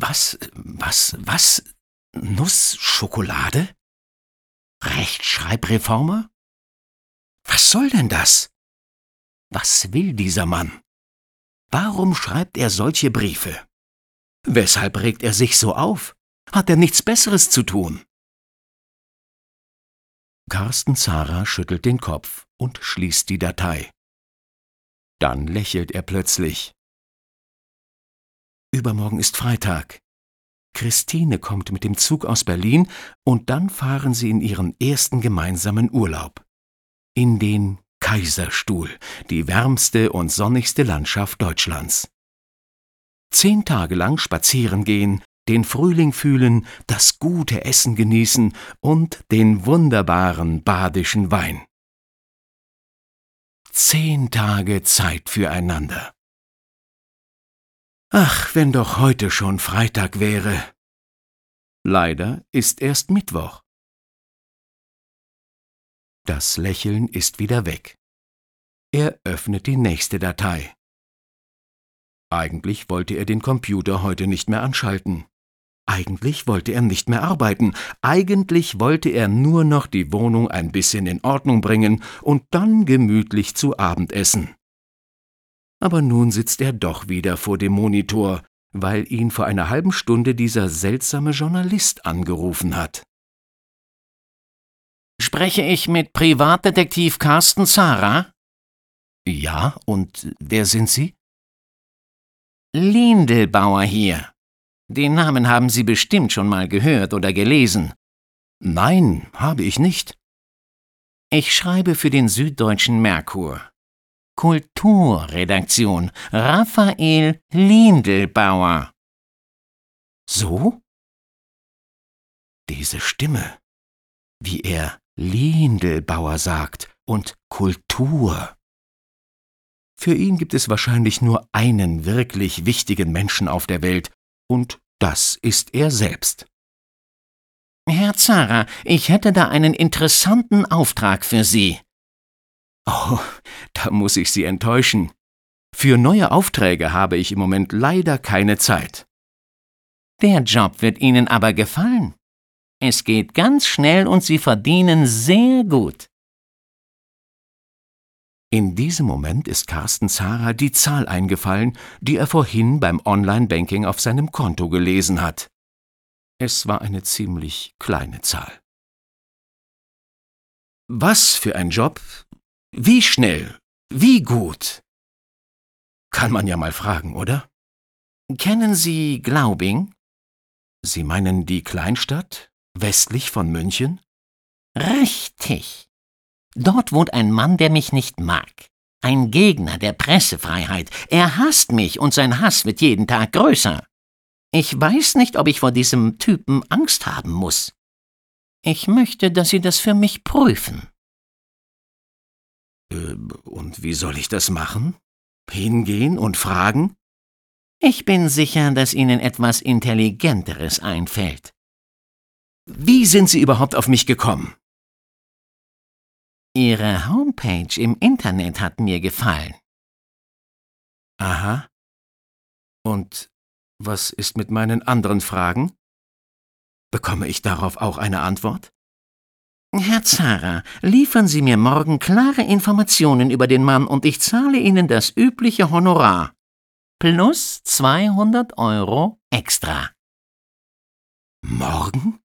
Was, was, was? Nussschokolade? Rechtschreibreformer? Was soll denn das? Was will dieser Mann? Warum schreibt er solche Briefe? Weshalb regt er sich so auf? Hat er nichts Besseres zu tun? Carsten Zara schüttelt den Kopf und schließt die Datei. Dann lächelt er plötzlich. Übermorgen ist Freitag. Christine kommt mit dem Zug aus Berlin und dann fahren sie in ihren ersten gemeinsamen Urlaub. In den Kaiserstuhl, die wärmste und sonnigste Landschaft Deutschlands. Zehn Tage lang spazieren gehen, den Frühling fühlen, das gute Essen genießen und den wunderbaren badischen Wein. Zehn Tage Zeit füreinander. Ach, wenn doch heute schon Freitag wäre. Leider ist erst Mittwoch. Das Lächeln ist wieder weg. Er öffnet die nächste Datei. Eigentlich wollte er den Computer heute nicht mehr anschalten. Eigentlich wollte er nicht mehr arbeiten, eigentlich wollte er nur noch die Wohnung ein bisschen in Ordnung bringen und dann gemütlich zu Abend essen. Aber nun sitzt er doch wieder vor dem Monitor, weil ihn vor einer halben Stunde dieser seltsame Journalist angerufen hat. Spreche ich mit Privatdetektiv Carsten Zara? Ja, und wer sind Sie? Lindelbauer hier. Den Namen haben Sie bestimmt schon mal gehört oder gelesen. Nein, habe ich nicht. Ich schreibe für den Süddeutschen Merkur. Kulturredaktion Raphael Lindelbauer. So? Diese Stimme, wie er Lindelbauer sagt und Kultur. Für ihn gibt es wahrscheinlich nur einen wirklich wichtigen Menschen auf der Welt, und das ist er selbst. Herr Zara, ich hätte da einen interessanten Auftrag für Sie. Oh, da muss ich Sie enttäuschen. Für neue Aufträge habe ich im Moment leider keine Zeit. Der Job wird Ihnen aber gefallen. Es geht ganz schnell und Sie verdienen sehr gut. In diesem Moment ist Carsten Zara die Zahl eingefallen, die er vorhin beim Online-Banking auf seinem Konto gelesen hat. Es war eine ziemlich kleine Zahl. Was für ein Job? Wie schnell? Wie gut? Kann man ja mal fragen, oder? Kennen Sie Glaubing? Sie meinen die Kleinstadt westlich von München? Richtig. Dort wohnt ein Mann, der mich nicht mag. Ein Gegner der Pressefreiheit. Er hasst mich und sein Hass wird jeden Tag größer. Ich weiß nicht, ob ich vor diesem Typen Angst haben muss. Ich möchte, dass Sie das für mich prüfen. Äh, und wie soll ich das machen? Hingehen und fragen? Ich bin sicher, dass Ihnen etwas Intelligenteres einfällt. Wie sind Sie überhaupt auf mich gekommen? Ihre Homepage im Internet hat mir gefallen. Aha. Und was ist mit meinen anderen Fragen? Bekomme ich darauf auch eine Antwort? Herr Zara, liefern Sie mir morgen klare Informationen über den Mann und ich zahle Ihnen das übliche Honorar. Plus 200 Euro extra. Morgen?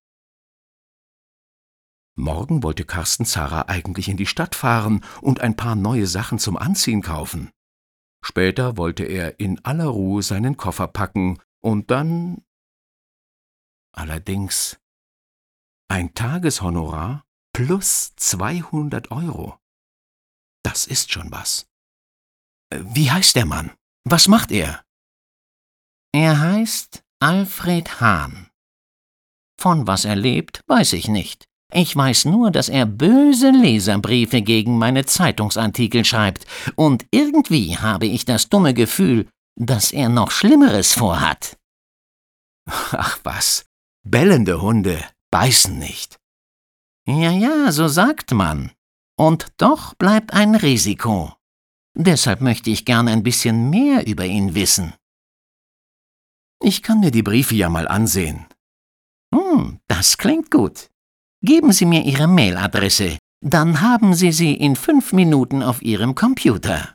Morgen wollte Carsten Zara eigentlich in die Stadt fahren und ein paar neue Sachen zum Anziehen kaufen. Später wollte er in aller Ruhe seinen Koffer packen und dann. Allerdings ein Tageshonorar plus 200 Euro. Das ist schon was. Wie heißt der Mann? Was macht er? Er heißt Alfred Hahn. Von was er lebt, weiß ich nicht. Ich weiß nur, dass er böse Leserbriefe gegen meine Zeitungsartikel schreibt, und irgendwie habe ich das dumme Gefühl, dass er noch Schlimmeres vorhat. Ach was, bellende Hunde beißen nicht. Ja, ja, so sagt man. Und doch bleibt ein Risiko. Deshalb möchte ich gern ein bisschen mehr über ihn wissen. Ich kann mir die Briefe ja mal ansehen. Hm, das klingt gut. Geben Sie mir Ihre Mailadresse, dann haben Sie sie in fünf Minuten auf Ihrem Computer.